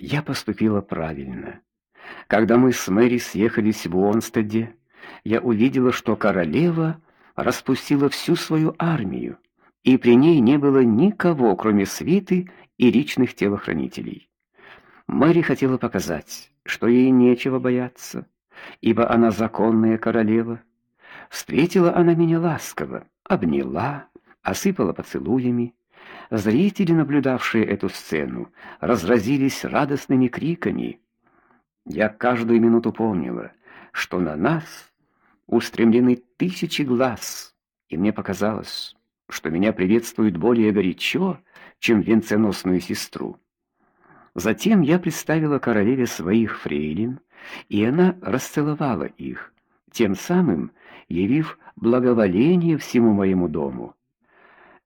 Я поступила правильно. Когда мы с Мэри съехались в Уонстеде, я увидела, что королева распустила всю свою армию, и при ней не было никого, кроме свиты и личных телохранителей. Мэри хотела показать, что ей нечего бояться, ибо она законная королева. Встретила она меня ласково, обняла, осыпала поцелуями. Зрители, наблюдавшие эту сцену, разразились радостными криками. Я каждую минуту помнила, что на нас устремлены тысячи глаз, и мне показалось, что меня приветствуют более горячо, чем венценосную сестру. Затем я представила королеве своих фрейлин, и она расцеловала их, тем самым явив благоволение всему моему дому.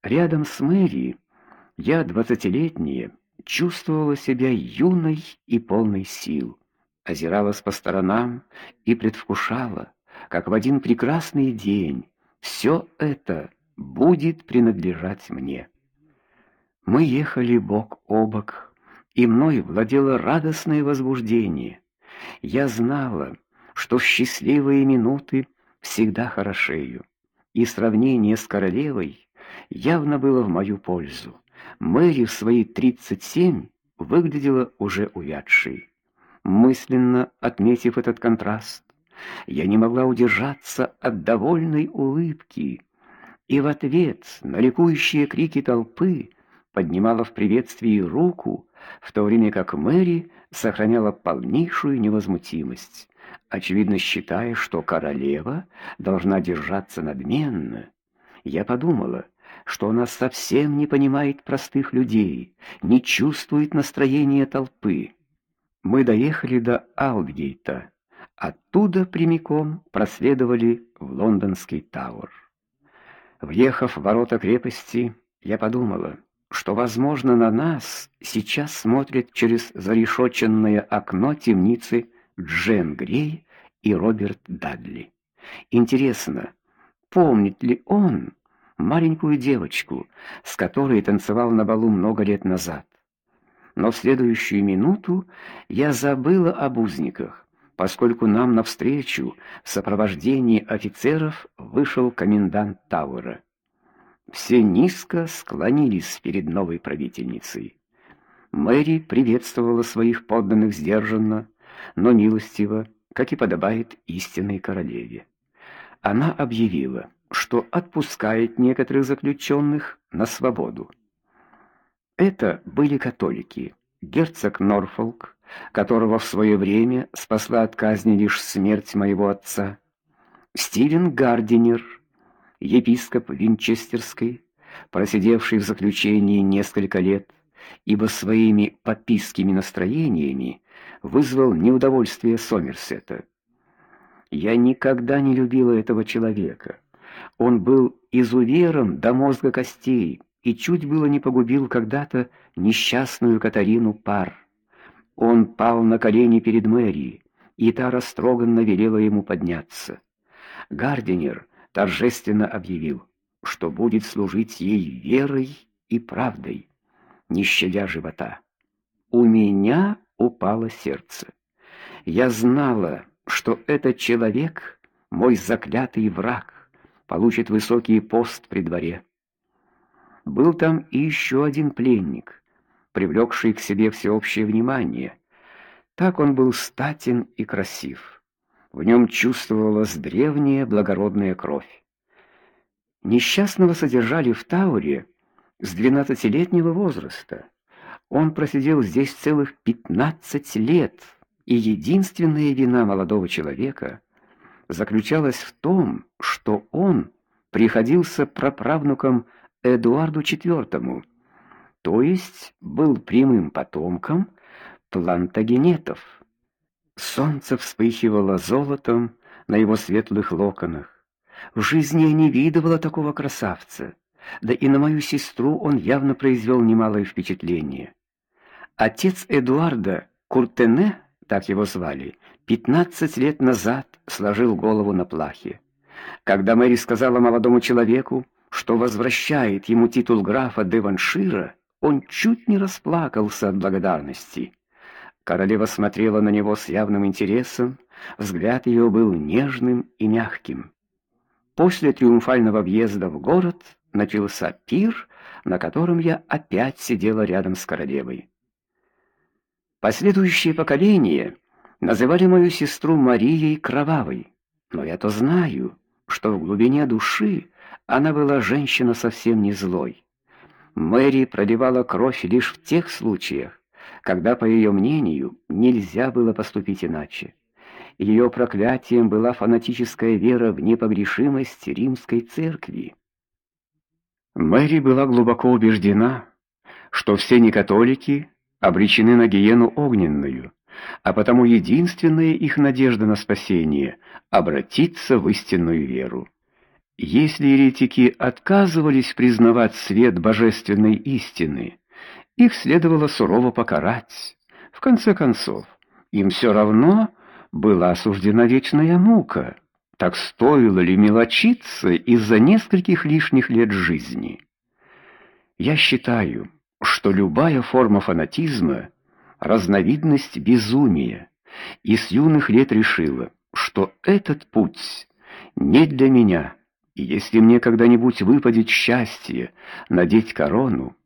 Рядом с Мэри я, двадцатилетняя, чувствовала себя юной и полной сил, озиралась по сторонам и предвкушала, как в один прекрасный день все это будет принадлежать мне. Мы ехали бок о бок, и мной владело радостное возбуждение. Я знала, что счастливые минуты всегда хорошею, и сравнение с королевой явно было в мою пользу. Мэри в свои тридцать семь выглядела уже увядшей. Мысленно отметив этот контраст, я не могла удержаться от довольной улыбки, и в ответ на ликующие крики толпы поднимала в приветствии руку, в то время как Мэри сохраняла полнейшую невозмутимость, очевидно считая, что королева должна держаться надменно. Я подумала, что она совсем не понимает простых людей, не чувствует настроения толпы. Мы доехали до Алдгейта, оттуда прямиком проследовали в лондонский Тауэр. Въехав в ворота крепости, я подумала, что, возможно, на нас сейчас смотрят через зарешоченное окно темницы Джен Грей и Роберт Дадли. Интересно, помнит ли он маленькую девочку, с которой танцевал на балу много лет назад. Но в следующую минуту я забыла об узниках, поскольку нам навстречу в сопровождении офицеров вышел комендант Тауэра. Все низко склонились перед новой правительницей. Мэри приветствовала своих подданных сдержанно, но милостиво, как и подобает истинной королеве. Она объявила: что отпускает некоторых заключенных на свободу. Это были католики. Герцог Норфолк, которого в свое время спасла от казни лишь смерть моего отца, Стивен Гардинер, епископ Винчестерской, просидевший в заключении несколько лет, ибо своими папистскими настроениями вызвал неудовольствие Сомерсета. Я никогда не любила этого человека. Он был изувером до мозга костей и чуть было не погубил когда-то несчастную Катарину Пар. Он пал на колени перед Мэри, и та растроганно велела ему подняться. Гардинер торжественно объявил, что будет служить ей верой и правдой, не щадя живота. У меня упало сердце. Я знала, что этот человек мой заклятый враг получит высокий пост при дворе. Был там и еще один пленник, привлекший к себе всеобщее внимание. Так он был статен и красив. В нем чувствовалась древняя благородная кровь. Несчастного содержали в Тауре с двенадцатилетнего возраста. Он просидел здесь целых пятнадцать лет, и единственная вина молодого человека заключалась в том, что он приходился праправнуком Эдуарду IV, то есть был прямым потомком плантагенетов. Солнце вспыхивало золотом на его светлых локонах. В жизни я не видывала такого красавца. Да и на мою сестру он явно произвел немалое впечатление. Отец Эдуарда, Куртене, так его звали, пятнадцать лет назад сложил голову на плахе. Когда Мэри сказала молодому человеку, что возвращает ему титул графа Деваншира, он чуть не расплакался от благодарности. Королева смотрела на него с явным интересом, взгляд ее был нежным и мягким. После триумфального въезда в город начался пир, на котором я опять сидела рядом с королевой. Последующие поколения называли мою сестру Марией Кровавой, но я-то знаю, что в глубине души она была женщина совсем не злой. Мэри проливала кровь лишь в тех случаях, когда, по ее мнению, нельзя было поступить иначе. Ее проклятием была фанатическая вера в непогрешимость римской церкви. Мэри была глубоко убеждена, что все некатолики обречены на гиену огненную, а потому единственная их надежда на спасение обратиться в истинную веру. Если еретики отказывались признавать свет божественной истины, их следовало сурово покарать. В конце концов, им все равно была осуждена вечная мука. Так стоило ли мелочиться из-за нескольких лишних лет жизни? Я считаю, что любая форма фанатизма разновидность безумия, и с юных лет решила, что этот путь не для меня. И если мне когда-нибудь выпадет счастье надеть корону,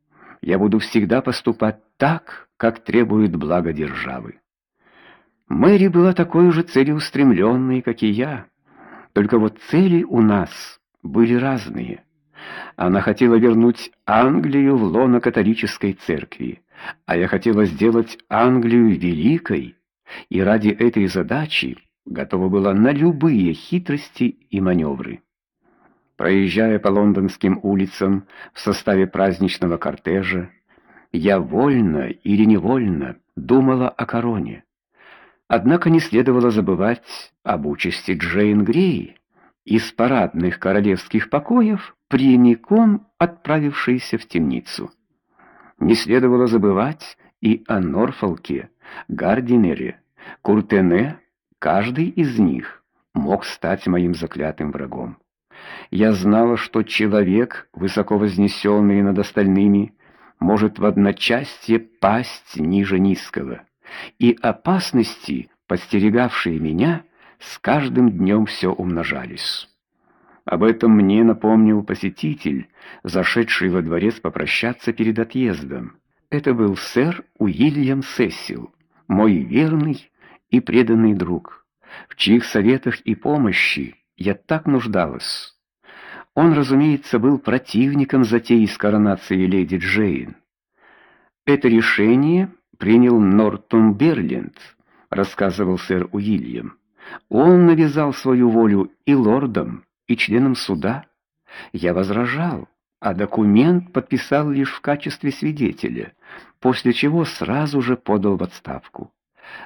я буду всегда поступать так, как требует благо державы. Мэри была такой же целеустремленной, как и я. Только вот цели у нас были разные. Она хотела вернуть Англию в лоно католической церкви, а я хотела сделать Англию великой, и ради этой задачи готова была на любые хитрости и маневры. Проезжая по лондонским улицам в составе праздничного кортежа, я вольно или невольно думала о короне. Однако не следовало забывать об участи Джейн Грей, из парадных королевских покоев прямиком отправившейся в темницу. Не следовало забывать и о Норфолке, Гардинере, Куртене, каждый из них мог стать моим заклятым врагом. Я знала, что человек, высоко вознесенный над остальными, может в одночасье пасть ниже низкого, и опасности, подстерегавшие меня, с каждым днем все умножались. Об этом мне напомнил посетитель, зашедший во дворец попрощаться перед отъездом. Это был сэр Уильям Сесил, мой верный и преданный друг, в чьих советах и помощи я так нуждалась. Он, разумеется, был противником затеи с коронацией леди Джейн. Это решение принял Нортумберленд, рассказывал сэр Уильям. Он навязал свою волю и лордам, и членам суда. Я возражал, а документ подписал лишь в качестве свидетеля, после чего сразу же подал в отставку.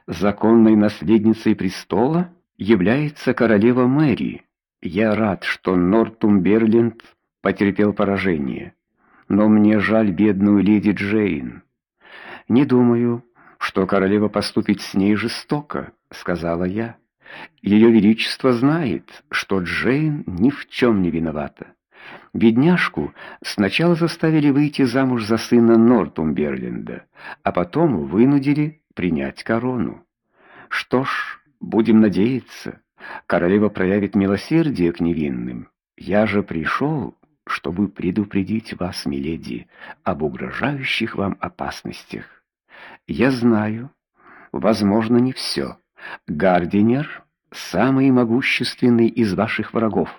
Законной наследницей престола является королева Мэри. Я рад, что Нортумберленд потерпел поражение, но мне жаль бедную леди Джейн. Не думаю, что королева поступит с ней жестоко, сказала я. Ее величество знает, что Джейн ни в чем не виновата. Бедняжку сначала заставили выйти замуж за сына Нортумберленда, а потом вынудили принять корону. Что ж, будем надеяться, королева проявит милосердие к невинным. Я же пришел, чтобы предупредить вас, миледи, об угрожающих вам опасностях. Я знаю, возможно, не все. Гардинер самый могущественный из ваших врагов.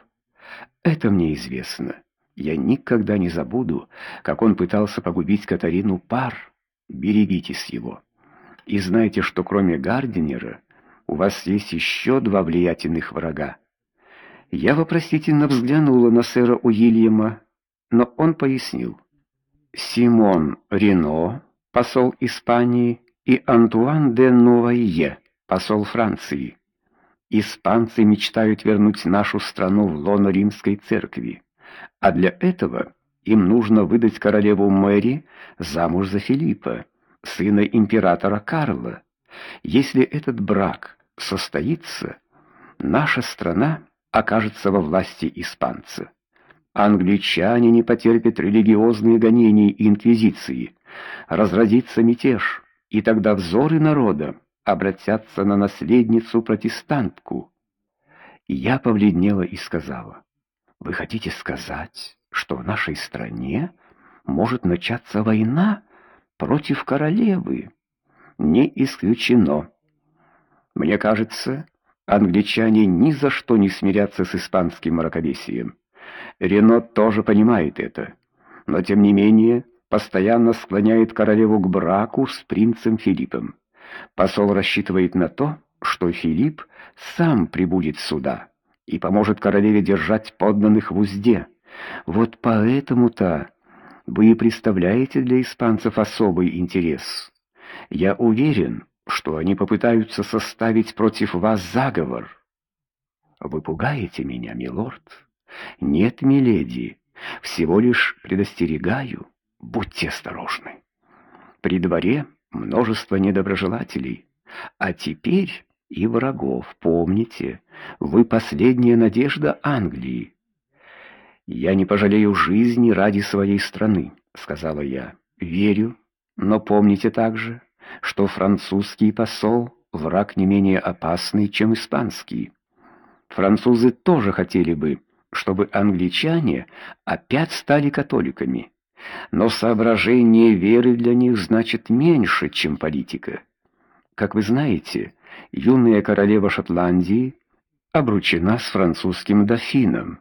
Это мне известно. Я никогда не забуду, как он пытался погубить Катарину Пар. Берегитесь его. И знайте, что кроме Гардинера у вас есть еще два влиятельных врага. Я вопросительно взглянула на сэра Уильяма, но он пояснил. Симон Рено, посол Испании, и Антуан де Нувайе, посол Франции. Испанцы мечтают вернуть нашу страну в лоно римской церкви, а для этого им нужно выдать королеву Мэри замуж за Филиппа, сына императора Карла. Если этот брак состоится, наша страна окажется во власти испанца. Англичане не потерпят религиозные гонения и инквизиции, разразится мятеж и тогда взоры народа обратятся на наследницу-протестантку. Я побледнела и сказала: "Вы хотите сказать, что в нашей стране может начаться война против королевы?" "Не исключено. Мне кажется, англичане ни за что не смирятся с испанским мракобесием. Рено тоже понимает это, но тем не менее постоянно склоняет королеву к браку с принцем Филиппом. Посол рассчитывает на то, что Филипп сам прибудет сюда и поможет королеве держать подданных в узде. Вот поэтому-то вы и представляете для испанцев особый интерес. Я уверен, что они попытаются составить против вас заговор. Вы пугаете меня, милорд? Нет, миледи, всего лишь предостерегаю. Будьте осторожны. При дворе множество недоброжелателей, а теперь и врагов. Помните, вы последняя надежда Англии. Я не пожалею жизни ради своей страны, сказала я. Верю, но помните также, что французский посол враг не менее опасный, чем испанский. Французы тоже хотели бы, чтобы англичане опять стали католиками. Но соображение веры для них значит меньше, чем политика. Как вы знаете, юная королева Шотландии обручена с французским дофином,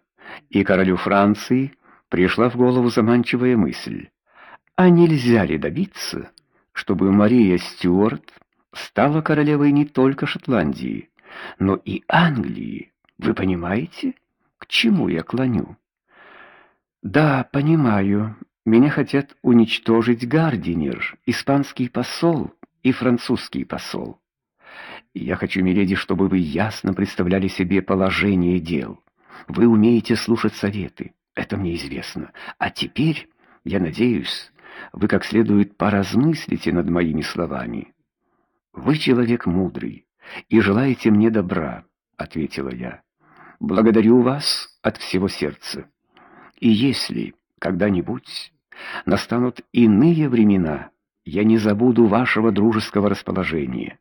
и королю Франции пришла в голову заманчивая мысль: а нельзя ли добиться, чтобы Мария Стюарт стала королевой не только Шотландии, но и Англии? Вы понимаете, к чему я клоню? Да, понимаю. Меня хотят уничтожить Гардинер, испанский посол и французский посол. Я хочу, миледи, чтобы вы ясно представляли себе положение дел. Вы умеете слушать советы, это мне известно. А теперь, я надеюсь, вы как следует поразмыслите над моими словами. Вы человек мудрый и желаете мне добра, ответила я. Благодарю вас от всего сердца. И если когда-нибудь настанут иные времена, я не забуду вашего дружеского расположения.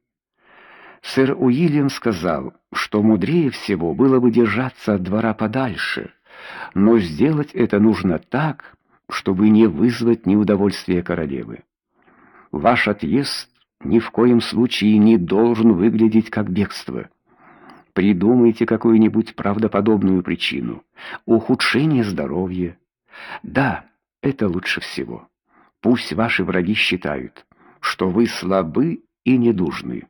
Сэр Уильям сказал, что мудрее всего было бы держаться от двора подальше, но сделать это нужно так, чтобы не вызвать неудовольствия королевы. Ваш отъезд ни в коем случае не должен выглядеть как бегство. Придумайте какую-нибудь правдоподобную причину. Ухудшение здоровья. Да, это лучше всего. Пусть ваши враги считают, что вы слабы и недужны.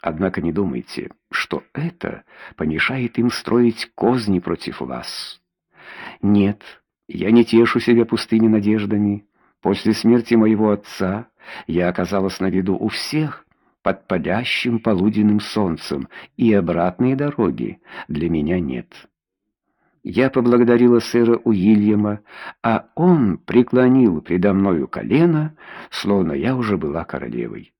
Однако не думайте, что это помешает им строить козни против вас. Нет, я не тешу себя пустыми надеждами. После смерти моего отца я оказалась на виду у всех под палящим полуденным солнцем, и обратной дороги для меня нет. Я поблагодарила сэра Уильяма, а он преклонил предо мною колено, словно я уже была королевой.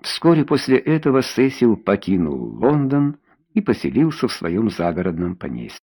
Вскоре после этого Сесил покинул Лондон и поселился в своем загородном поместье.